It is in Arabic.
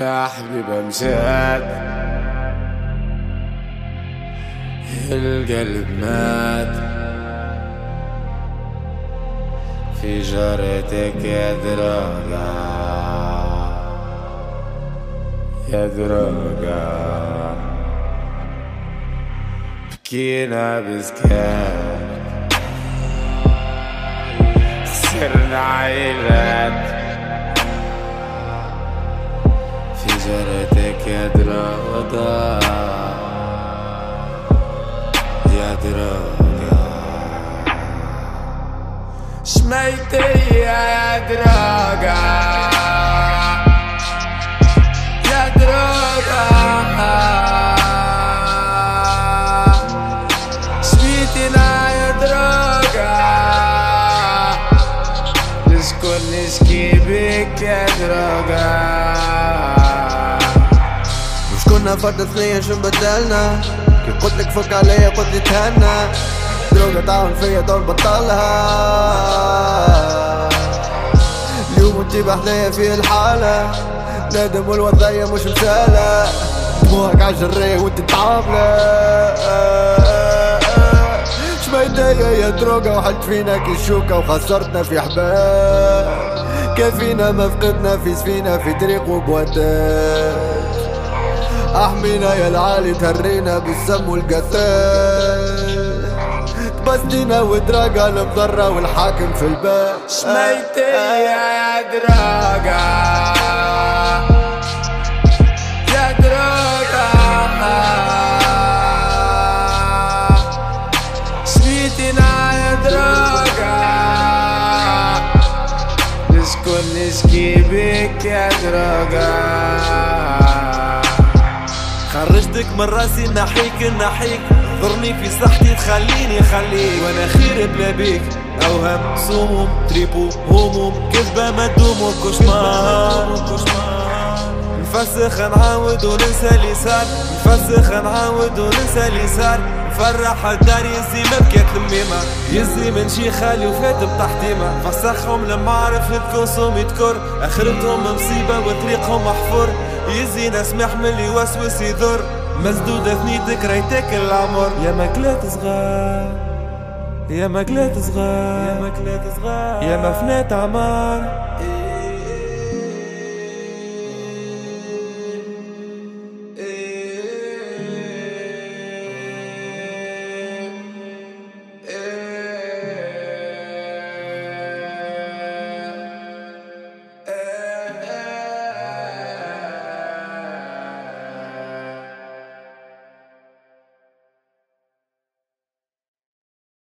يا حبيب امجاد القلب مات. في جارتك يا دراجة. دراجة بكينا بسكات خسرنا عيلات في جرتك يا دراجة يا دراجة شميتي يا دراجة نشكي بك يا دراجة مش كنا فرد ثنية شو بدلنا؟ كي قلت لك فك عليا قلت لي تهنى. دروجة تعاون فيا دور بطلها. اليوم تجيب حنايا في الحالة. نادم والوضعية مش مسالة. دموعك عالجرية وانت تعاملة. شميتايا يا دروجة وحلت فينا كي الشوكة وخسرتنا في حبال. كافينا ما فقدنا في سفينة في طريق وبوادات أحمينا يا العالي تهرينا بالسم والقتال. تبسطينا ودراجة المضرة والحاكم في البال شميتي يا دراجة نسكن نشكي بك يا دراجة خرجتك من راسي نحيك نحيك ضرني في صحتي تخليني خليك. وأنا خير بلا بيك. أوهام سموم تريبو هموم. كذبة ما تدوم كشمار نفسخ نعاود وننسى اللي صار. نفسخ نعاود وننسى اللي صار. فرح الدار يزي ما بكات الميمة يزي من شي خالي وفات بتحتيمة فسخهم لما عرف تكون صومي تكر آخرتهم مصيبة وطريقهم محفور. يزي ناس محمل يوسوس يضر مسدودة ثنيتك ريتك العمر. يا مكلات صغار يا مكلات صغار يا مكلات صغار يا مفنات عمار.